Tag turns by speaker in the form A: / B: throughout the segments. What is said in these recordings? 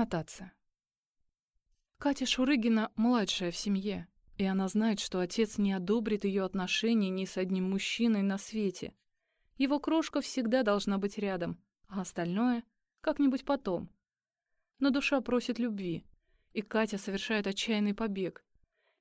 A: Аннотация. Катя Шурыгина младшая в семье, и она знает, что отец не одобрит ее отношений ни с одним мужчиной на свете. Его крошка всегда должна быть рядом, а остальное — как-нибудь потом. Но душа просит любви, и Катя совершает отчаянный побег.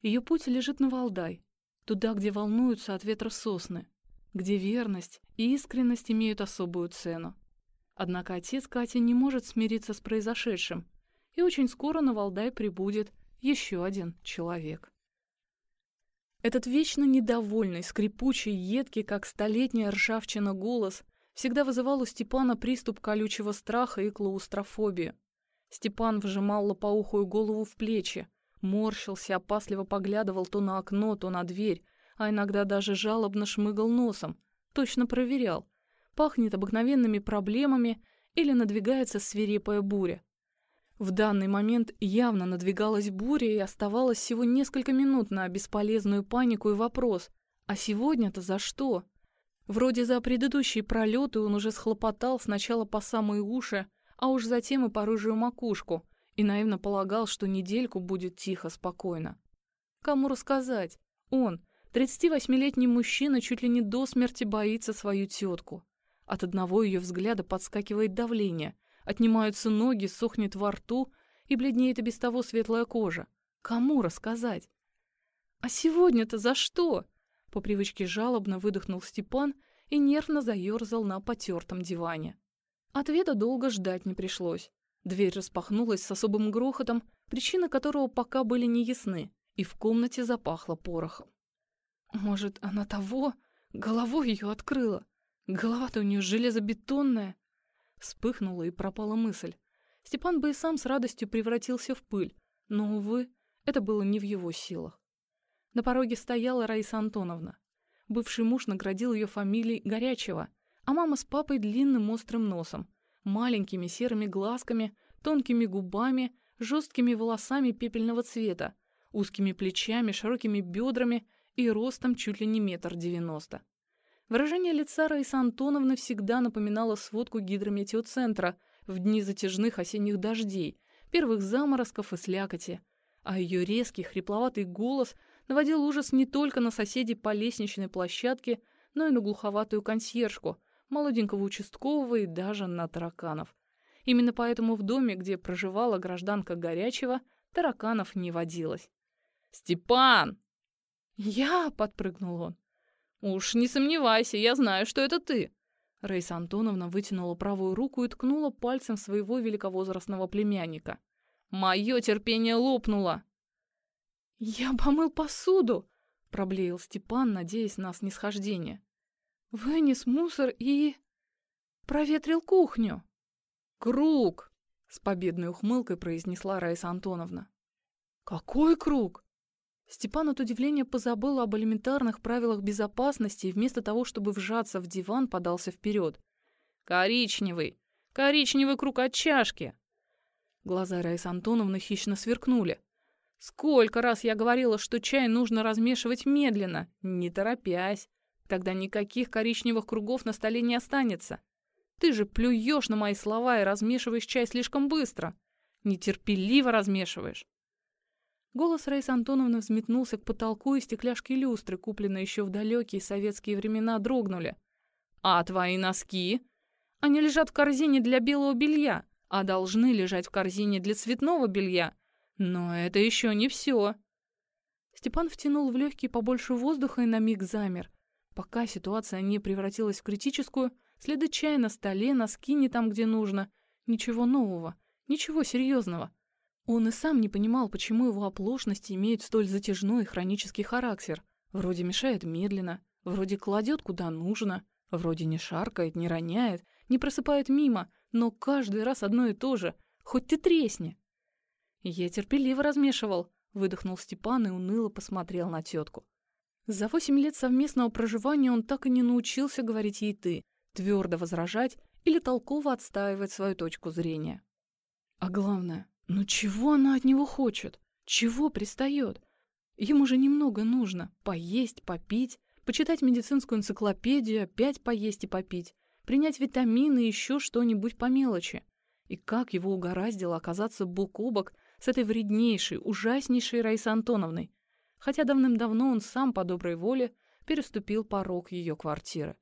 A: Ее путь лежит на Валдай, туда, где волнуются от ветра сосны, где верность и искренность имеют особую цену. Однако отец Кати не может смириться с произошедшим, и очень скоро на Валдай прибудет еще один человек. Этот вечно недовольный, скрипучий, едкий, как столетняя ржавчина голос всегда вызывал у Степана приступ колючего страха и клаустрофобии. Степан вжимал лопоухую голову в плечи, морщился, опасливо поглядывал то на окно, то на дверь, а иногда даже жалобно шмыгал носом, точно проверял, пахнет обыкновенными проблемами или надвигается свирепая буря. В данный момент явно надвигалась буря и оставалось всего несколько минут на бесполезную панику и вопрос «А сегодня-то за что?». Вроде за предыдущие пролеты он уже схлопотал сначала по самые уши, а уж затем и по рыжую макушку, и наивно полагал, что недельку будет тихо, спокойно. Кому рассказать? Он, 38-летний мужчина, чуть ли не до смерти боится свою тетку. От одного ее взгляда подскакивает давление, Отнимаются ноги, сохнет во рту и бледнеет и без того светлая кожа. Кому рассказать? «А сегодня-то за что?» По привычке жалобно выдохнул Степан и нервно заерзал на потертом диване. Ответа долго ждать не пришлось. Дверь распахнулась с особым грохотом, причины которого пока были неясны, и в комнате запахло порохом. Может, она того? Головой ее открыла. Голова-то у нее железобетонная. Вспыхнула и пропала мысль. Степан бы и сам с радостью превратился в пыль, но, увы, это было не в его силах. На пороге стояла Раиса Антоновна. Бывший муж наградил ее фамилией Горячего, а мама с папой длинным острым носом, маленькими серыми глазками, тонкими губами, жесткими волосами пепельного цвета, узкими плечами, широкими бедрами и ростом чуть ли не метр девяносто. Выражение лица Раисы Антоновны всегда напоминало сводку гидрометеоцентра в дни затяжных осенних дождей, первых заморозков и слякоти. А ее резкий, хрипловатый голос наводил ужас не только на соседей по лестничной площадке, но и на глуховатую консьержку, молоденького участкового и даже на тараканов. Именно поэтому в доме, где проживала гражданка Горячего, тараканов не водилось. «Степан!» «Я!» — подпрыгнул он. «Уж не сомневайся, я знаю, что это ты!» Раиса Антоновна вытянула правую руку и ткнула пальцем своего великовозрастного племянника. «Мое терпение лопнуло!» «Я помыл посуду!» — проблеял Степан, надеясь на снисхождение. «Вынес мусор и... проветрил кухню!» «Круг!» — с победной ухмылкой произнесла Раиса Антоновна. «Какой круг?» Степан от удивления позабыл об элементарных правилах безопасности и вместо того, чтобы вжаться в диван, подался вперед. «Коричневый! Коричневый круг от чашки!» Глаза Раисы Антоновны хищно сверкнули. «Сколько раз я говорила, что чай нужно размешивать медленно, не торопясь. Тогда никаких коричневых кругов на столе не останется. Ты же плюешь на мои слова и размешиваешь чай слишком быстро. Нетерпеливо размешиваешь. Голос Раисы Антоновны взметнулся к потолку, и стекляшки люстры, купленные еще в далекие советские времена, дрогнули. «А твои носки? Они лежат в корзине для белого белья, а должны лежать в корзине для цветного белья. Но это еще не все». Степан втянул в легкие побольше воздуха и на миг замер. Пока ситуация не превратилась в критическую, следы чая на столе, носки не там, где нужно. Ничего нового, ничего серьезного. Он и сам не понимал, почему его оплошности имеют столь затяжной хронический характер. Вроде мешает медленно, вроде кладет куда нужно, вроде не шаркает, не роняет, не просыпает мимо, но каждый раз одно и то же, хоть ты тресни. Я терпеливо размешивал, выдохнул Степан и уныло посмотрел на тетку. За восемь лет совместного проживания он так и не научился говорить ей «ты», твердо возражать или толково отстаивать свою точку зрения. А главное, ну чего она от него хочет? Чего пристает? Ему же немного нужно. Поесть, попить, почитать медицинскую энциклопедию, опять поесть и попить, принять витамины и еще что-нибудь по мелочи. И как его угораздило оказаться бок о бок с этой вреднейшей, ужаснейшей Раисой Антоновной, хотя давным-давно он сам по доброй воле переступил порог ее квартиры.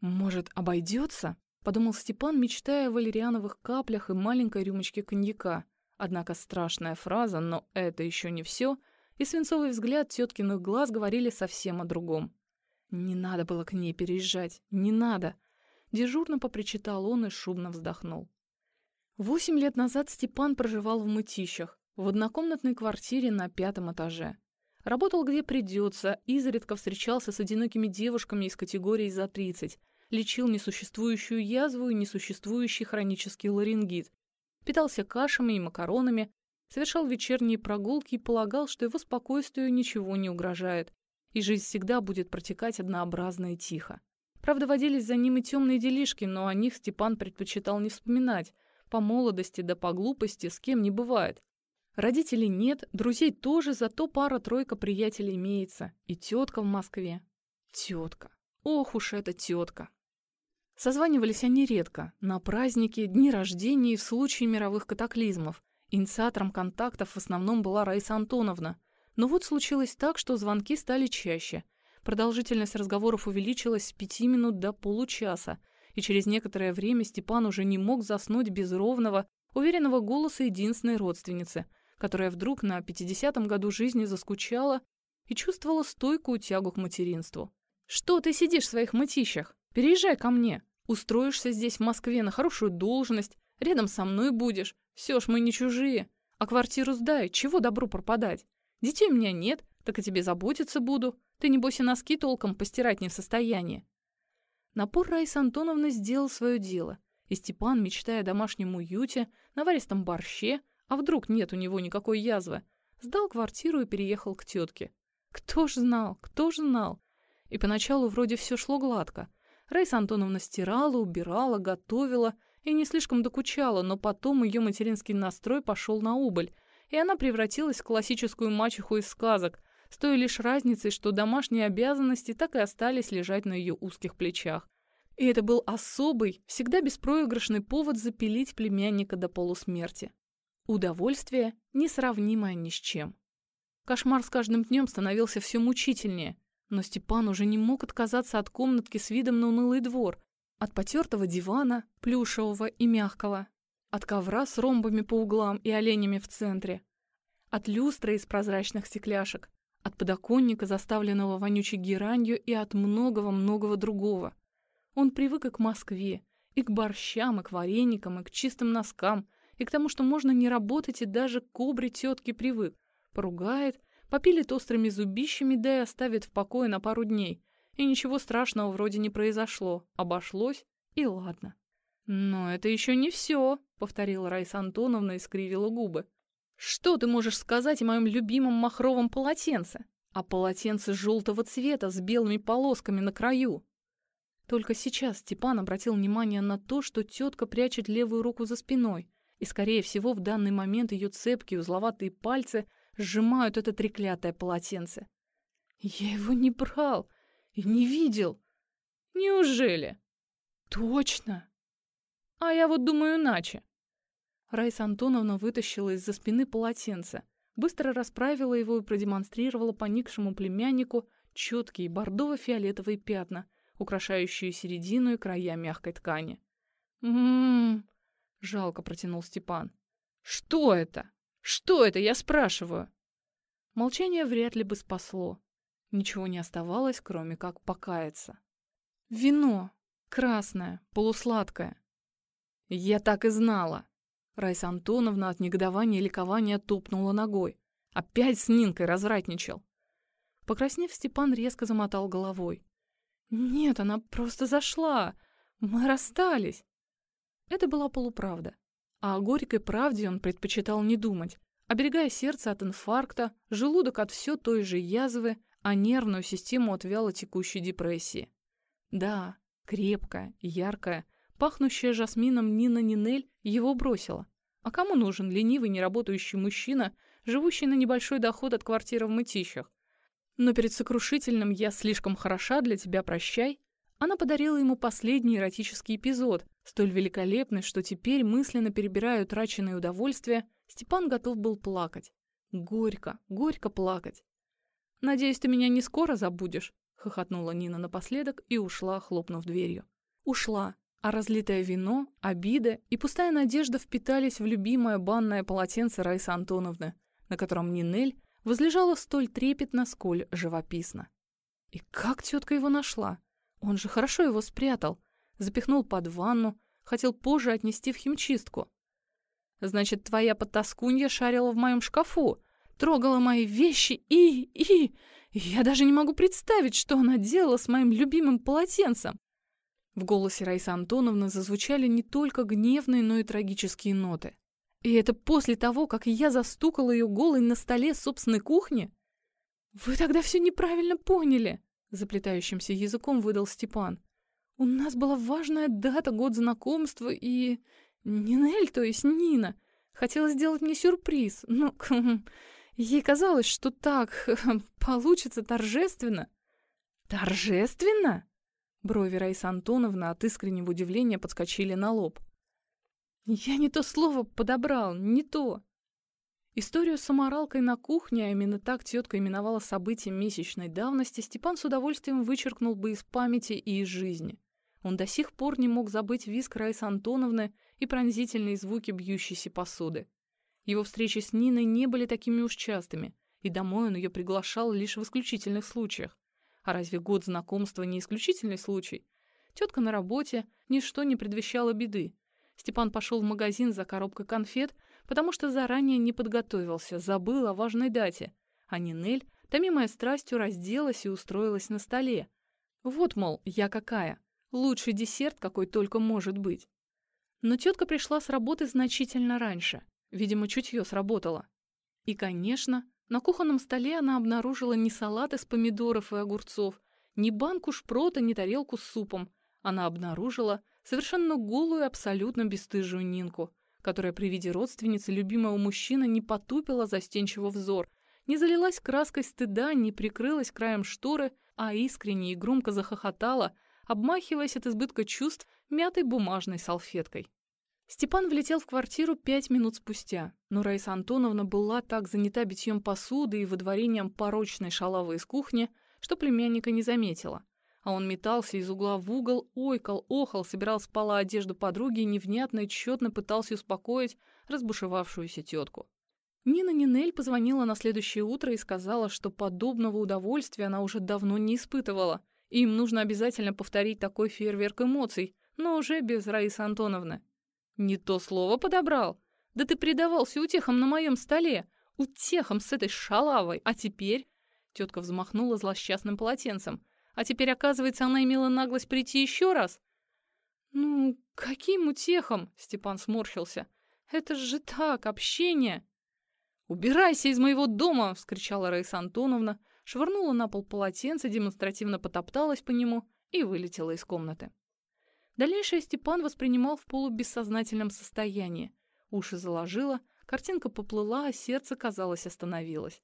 A: «Может, обойдется?» — подумал Степан, мечтая о валериановых каплях и маленькой рюмочке коньяка. Однако страшная фраза «но это еще не все» и свинцовый взгляд теткиных глаз говорили совсем о другом. Не надо было к ней переезжать, не надо. Дежурно попричитал он и шумно вздохнул. Восемь лет назад Степан проживал в Мытищах, в однокомнатной квартире на пятом этаже. Работал где придется, изредка встречался с одинокими девушками из категории за 30, лечил несуществующую язву и несуществующий хронический ларингит, питался кашами и макаронами, совершал вечерние прогулки и полагал, что его спокойствию ничего не угрожает, и жизнь всегда будет протекать однообразно и тихо. Правда, водились за ним и темные делишки, но о них Степан предпочитал не вспоминать, по молодости да по глупости с кем не бывает. Родителей нет, друзей тоже, зато пара-тройка приятелей имеется. И тетка в Москве. Тетка. Ох уж эта тетка. Созванивались они редко, на праздники, дни рождения и в случае мировых катаклизмов. Инициатором контактов в основном была Раиса Антоновна. Но вот случилось так, что звонки стали чаще. Продолжительность разговоров увеличилась с пяти минут до получаса, и через некоторое время Степан уже не мог заснуть без ровного, уверенного голоса единственной родственницы, которая вдруг на 50-м году жизни заскучала и чувствовала стойкую тягу к материнству. «Что ты сидишь в своих мытищах? Переезжай ко мне. Устроишься здесь, в Москве, на хорошую должность, рядом со мной будешь. Все ж мы не чужие. А квартиру сдай, чего добру пропадать? Детей у меня нет, так о тебе заботиться буду. Ты, небось, и носки толком постирать не в состоянии». Напор Раисы Антоновны сделал свое дело, и Степан, мечтая о домашнем уюте, наваристом борще, а вдруг нет у него никакой язвы, сдал квартиру и переехал к тетке. Кто ж знал, кто ж знал? И поначалу вроде все шло гладко. Раиса Антоновна стирала, убирала, готовила и не слишком докучала, но потом ее материнский настрой пошел на убыль, и она превратилась в классическую мачеху из сказок, с той лишь разницей, что домашние обязанности так и остались лежать на ее узких плечах. И это был особый, всегда беспроигрышный повод запилить племянника до полусмерти. Удовольствие, несравнимое ни с чем. Кошмар с каждым днем становился все мучительнее, но Степан уже не мог отказаться от комнатки с видом на унылый двор, от потертого дивана, плюшевого и мягкого, от ковра с ромбами по углам и оленями в центре, от люстры из прозрачных стекляшек, от подоконника, заставленного вонючей геранью, и от многого-многого другого. Он привык и к Москве, и к борщам, и к вареникам, и к чистым носкам, и к тому, что можно не работать, и даже к кобре тетки привык. Поругает, попилит острыми зубищами, да и оставит в покое на пару дней. И ничего страшного вроде не произошло. Обошлось, и ладно. «Но это еще не все», — повторила Раиса Антоновна и скривила губы. «Что ты можешь сказать о моем любимом махровом полотенце? О полотенце желтого цвета с белыми полосками на краю?» Только сейчас Степан обратил внимание на то, что тетка прячет левую руку за спиной, и, скорее всего, в данный момент ее цепкие узловатые пальцы сжимают это треклятое полотенце. «Я его не брал и не видел. Неужели?» «Точно!» «А я вот думаю иначе. Раиса Антоновна вытащила из-за спины полотенце, быстро расправила его и продемонстрировала поникшему племяннику четкие бордово-фиолетовые пятна, украшающие середину и края мягкой ткани. «М-м-м!» — жалко протянул Степан. «Что это? Что это, я спрашиваю?» Молчание вряд ли бы спасло. Ничего не оставалось, кроме как покаяться. «Вино! Красное, полусладкое!» «Я так и знала!» Райса Антоновна от негодования и ликования топнула ногой. Опять с Нинкой развратничал. Покраснев, Степан резко замотал головой. «Нет, она просто зашла. Мы расстались». Это была полуправда. А о горькой правде он предпочитал не думать, оберегая сердце от инфаркта, желудок от все той же язвы, а нервную систему от вяло текущей депрессии. Да, крепкая, яркая, Пахнущая жасмином Нина Нинель его бросила. А кому нужен ленивый, неработающий мужчина, живущий на небольшой доход от квартиры в Мытищах? Но перед сокрушительным «я слишком хороша для тебя, прощай» Она подарила ему последний эротический эпизод, столь великолепный, что теперь, мысленно перебирая утраченные удовольствия, Степан готов был плакать. Горько, горько плакать. «Надеюсь, ты меня не скоро забудешь», — хохотнула Нина напоследок и ушла, хлопнув дверью. Ушла, а разлитое вино, обида и пустая надежда впитались в любимое банное полотенце Раисы Антоновны, на котором Нинель возлежала столь трепетно, сколь живописно. И как тетка его нашла? Он же хорошо его спрятал, запихнул под ванну, хотел позже отнести в химчистку. Значит, твоя потаскунья шарила в моем шкафу, трогала мои вещи и... и... Я даже не могу представить, что она делала с моим любимым полотенцем. В голосе Раисы Антоновны зазвучали не только гневные, но и трагические ноты. И это после того, как я застукала ее голой на столе собственной кухни? «Вы тогда все неправильно поняли», — заплетающимся языком выдал Степан. «У нас была важная дата, год знакомства, и... Нинель, то есть Нина, хотела сделать мне сюрприз. Ну, ей казалось, что так получится торжественно». «Торжественно?» Брови Раисы Антоновны от искреннего удивления подскочили на лоб. «Я не то слово подобрал, не то!» Историю с аморалкой на кухне, а именно так тетка именовала события месячной давности, Степан с удовольствием вычеркнул бы из памяти и из жизни. Он до сих пор не мог забыть виск Раисы Антоновны и пронзительные звуки бьющейся посуды. Его встречи с Ниной не были такими уж частыми, и домой он ее приглашал лишь в исключительных случаях. А разве год знакомства не исключительный случай? Тетка на работе, ничто не предвещало беды. Степан пошел в магазин за коробкой конфет, потому что заранее не подготовился, забыл о важной дате. А Нинель, томимая страстью, разделась и устроилась на столе. Вот, мол, я какая. Лучший десерт, какой только может быть. Но тетка пришла с работы значительно раньше. Видимо, чутье сработало. И, конечно, на кухонном столе она обнаружила не салат из помидоров и огурцов, ни банку шпрота, ни тарелку с супом. Она обнаружила совершенно голую, абсолютно бесстыжую Нинку, которая при виде родственницы любимого мужчины не потупила застенчиво взор, не залилась краской стыда, не прикрылась краем шторы, а искренне и громко захохотала, обмахиваясь от избытка чувств мятой бумажной салфеткой. Степан влетел в квартиру пять минут спустя, но Раиса Антоновна была так занята битьем посуды и выдворением порочной шалавы из кухни, что племянника не заметила. А он метался из угла в угол, ойкал, охал, собирал с пола одежду подруги и невнятно и тщетно пытался успокоить разбушевавшуюся тетку. Нина Нинель позвонила на следующее утро и сказала, что подобного удовольствия она уже давно не испытывала, и им нужно обязательно повторить такой фейерверк эмоций, но уже без Раисы Антоновны. «Не то слово подобрал. Да ты предавался утехам на моем столе. Утехам с этой шалавой. А теперь...» Тетка взмахнула злосчастным полотенцем. «А теперь, оказывается, она имела наглость прийти еще раз?» «Ну, каким утехом?» — Степан сморщился. «Это же так, общение!» «Убирайся из моего дома!» — вскричала Раиса Антоновна, швырнула на пол полотенце, демонстративно потопталась по нему и вылетела из комнаты. Дальнейшее Степан воспринимал в полубессознательном состоянии. Уши заложило, картинка поплыла, а сердце, казалось, остановилось.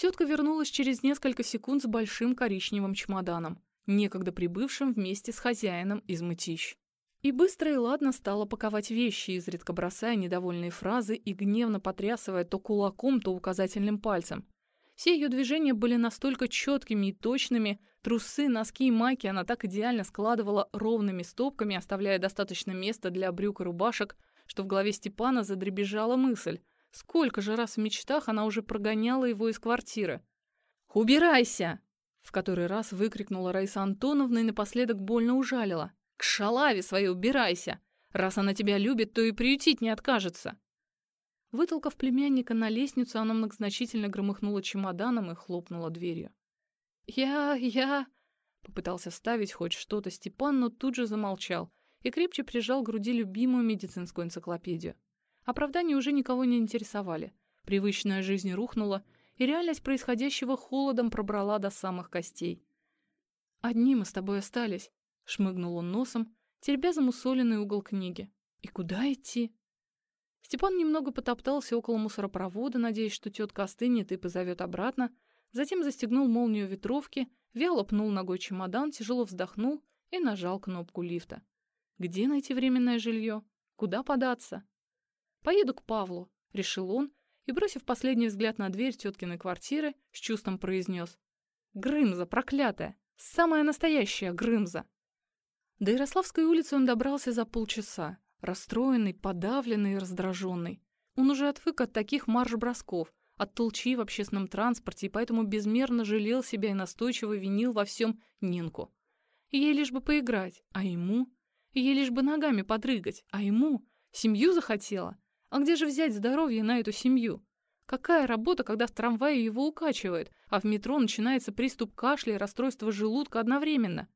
A: Тетка вернулась через несколько секунд с большим коричневым чемоданом, некогда прибывшим вместе с хозяином из мытищ. И быстро и ладно стала паковать вещи, изредка бросая недовольные фразы и гневно потрясывая то кулаком, то указательным пальцем. Все ее движения были настолько четкими и точными, трусы, носки и майки она так идеально складывала ровными стопками, оставляя достаточно места для брюк и рубашек, что в голове Степана задребежала мысль. Сколько же раз в мечтах она уже прогоняла его из квартиры. «Убирайся!» — в который раз выкрикнула Раиса Антоновна и напоследок больно ужалила. «К шалаве своей убирайся! Раз она тебя любит, то и приютить не откажется!» Вытолкав племянника на лестницу, она многозначительно громыхнула чемоданом и хлопнула дверью. «Я... я...» — попытался вставить хоть что-то Степан, но тут же замолчал и крепче прижал к груди любимую медицинскую энциклопедию. Оправдания уже никого не интересовали. Привычная жизнь рухнула, и реальность происходящего холодом пробрала до самых костей. «Одни мы с тобой остались», — шмыгнул он носом, теребя замусоленный угол книги. «И куда идти?» Степан немного потоптался около мусоропровода, надеясь, что тетка остынет и позовет обратно, затем застегнул молнию ветровки, вяло пнул ногой чемодан, тяжело вздохнул и нажал кнопку лифта. Где найти временное жилье? Куда податься? «Поеду к Павлу», — решил он, и, бросив последний взгляд на дверь теткиной квартиры, с чувством произнес. «Грымза, проклятая! Самая настоящая Грымза!» До Ярославской улицы он добрался за полчаса, расстроенный, подавленный и раздраженный. Он уже отвык от таких марш-бросков, от толчи в общественном транспорте, и поэтому безмерно жалел себя и настойчиво винил во всем Нинку. Ей лишь бы поиграть, а ему? Ей лишь бы ногами подрыгать, а ему? Семью захотела? А где же взять здоровье на эту семью? Какая работа, когда в трамвае его укачивает, а в метро начинается приступ кашля и расстройство желудка одновременно?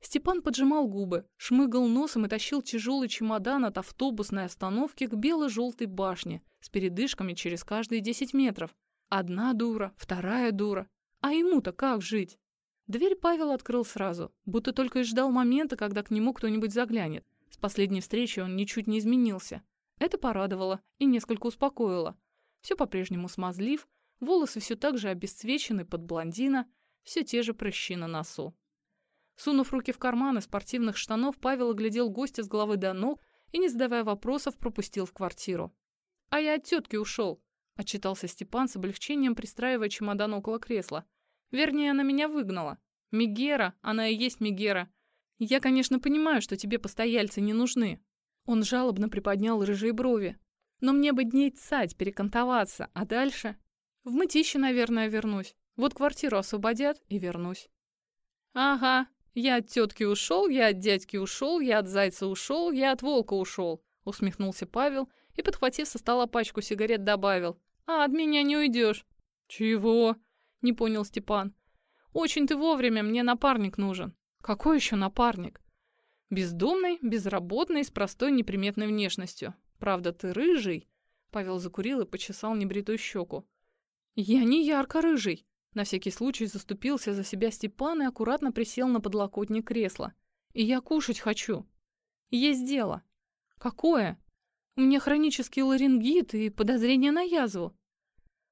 A: Степан поджимал губы, шмыгал носом и тащил тяжелый чемодан от автобусной остановки к бело-желтой башне с передышками через каждые 10 метров. Одна дура, вторая дура. А ему-то как жить? Дверь Павел открыл сразу, будто только и ждал момента, когда к нему кто-нибудь заглянет. С последней встречи он ничуть не изменился. Это порадовало и несколько успокоило. Все по-прежнему смазлив, волосы все так же обесцвечены под блондина, все те же прыщи на носу. Сунув руки в карманы спортивных штанов, Павел оглядел гостя с головы до ног и, не задавая вопросов, пропустил в квартиру. «А я от тетки ушел», — отчитался Степан с облегчением, пристраивая чемодан около кресла. «Вернее, она меня выгнала. Мигера, она и есть Мигера. Я, конечно, понимаю, что тебе постояльцы не нужны, он жалобно приподнял рыжие брови. «Но мне бы дней цать, перекантоваться, а дальше? В мытище, наверное, вернусь. Вот квартиру освободят и вернусь». «Ага, я от тетки ушел, я от дядьки ушел, я от зайца ушел, я от волка ушел», усмехнулся Павел и, подхватив со стола пачку сигарет, добавил. «А от меня не уйдешь». «Чего?» — не понял Степан. «Очень ты вовремя, мне напарник нужен». «Какой еще напарник?» Бездомный, безработный, с простой неприметной внешностью. Правда, ты рыжий. Павел закурил и почесал небритую щеку. Я не ярко-рыжий. На всякий случай заступился за себя Степан и аккуратно присел на подлокотник кресла. И я кушать хочу. Есть дело. Какое? У меня хронический ларингит и подозрение на язву.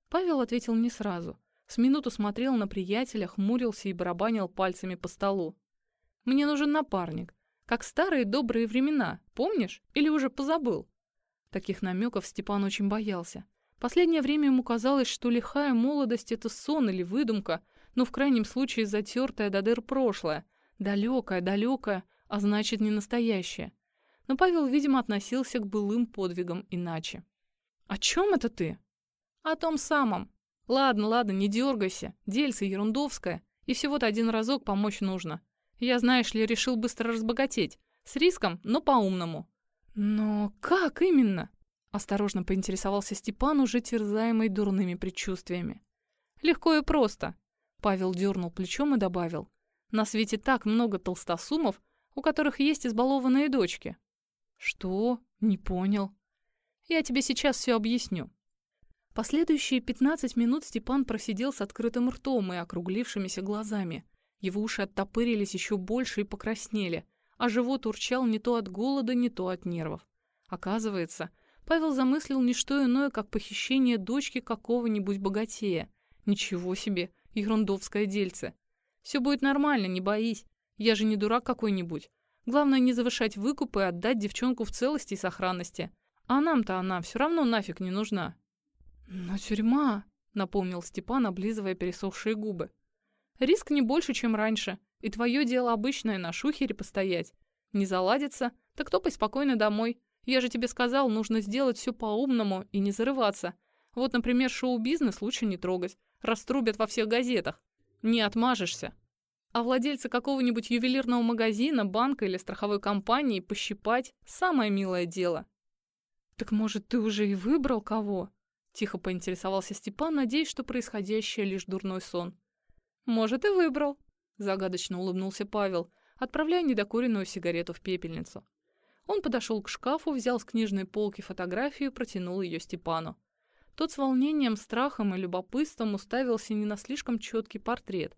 A: Павел ответил не сразу. С минуту смотрел на приятеля, хмурился и барабанил пальцами по столу. «Мне нужен напарник. Как старые добрые времена, помнишь? Или уже позабыл?» Таких намеков Степан очень боялся. Последнее время ему казалось, что лихая молодость — это сон или выдумка, но в крайнем случае затертое до дыр прошлое, далекое, далекое, а значит, не настоящее. Но Павел, видимо, относился к былым подвигам иначе. «О чем это ты?» «О том самом. Ладно, ладно, не дергайся, дельце ерундовское, и всего-то один разок помочь нужно. Я, знаешь ли, решил быстро разбогатеть. С риском, но по-умному». «Но как именно?» — осторожно поинтересовался Степан, уже терзаемый дурными предчувствиями. «Легко и просто», — Павел дернул плечом и добавил. «На свете так много толстосумов, у которых есть избалованные дочки». «Что? Не понял». «Я тебе сейчас все объясню». Последующие пятнадцать минут Степан просидел с открытым ртом и округлившимися глазами — его уши оттопырились еще больше и покраснели, а живот урчал не то от голода, не то от нервов. Оказывается, Павел замыслил не что иное, как похищение дочки какого-нибудь богатея. Ничего себе, ерундовское дельце. Все будет нормально, не боись. Я же не дурак какой-нибудь. Главное не завышать выкуп и отдать девчонку в целости и сохранности. А нам-то она все равно нафиг не нужна. Но тюрьма, напомнил Степан, облизывая пересохшие губы. Риск не больше, чем раньше, и твое дело обычное на шухере постоять. Не заладится, так топай спокойно домой. Я же тебе сказал, нужно сделать все по-умному и не зарываться. Вот, например, шоу-бизнес лучше не трогать. Раструбят во всех газетах. Не отмажешься. А владельца какого-нибудь ювелирного магазина, банка или страховой компании пощипать – самое милое дело. «Так, может, ты уже и выбрал кого?» Тихо поинтересовался Степан, надеясь, что происходящее лишь дурной сон. «Может, и выбрал», — загадочно улыбнулся Павел, отправляя недокуренную сигарету в пепельницу. Он подошел к шкафу, взял с книжной полки фотографию, протянул ее Степану. Тот с волнением, страхом и любопытством уставился не на слишком четкий портрет.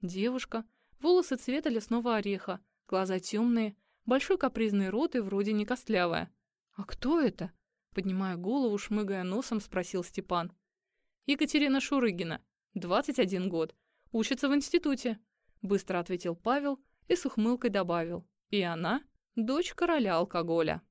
A: Девушка, волосы цвета лесного ореха, глаза темные, большой капризный рот и вроде не костлявая. «А кто это?» Поднимая голову, шмыгая носом, спросил Степан. «Екатерина Шурыгина, 21 год, Учится в институте», — быстро ответил Павел и с ухмылкой добавил. И она — дочь короля алкоголя.